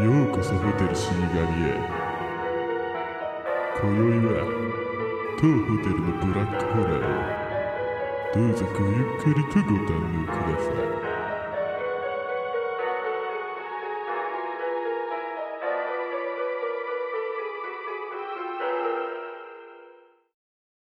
ようこそホテル死神へ。今宵は当ホテルのブラックホラーをどうぞごゆっくりとご堪能ください。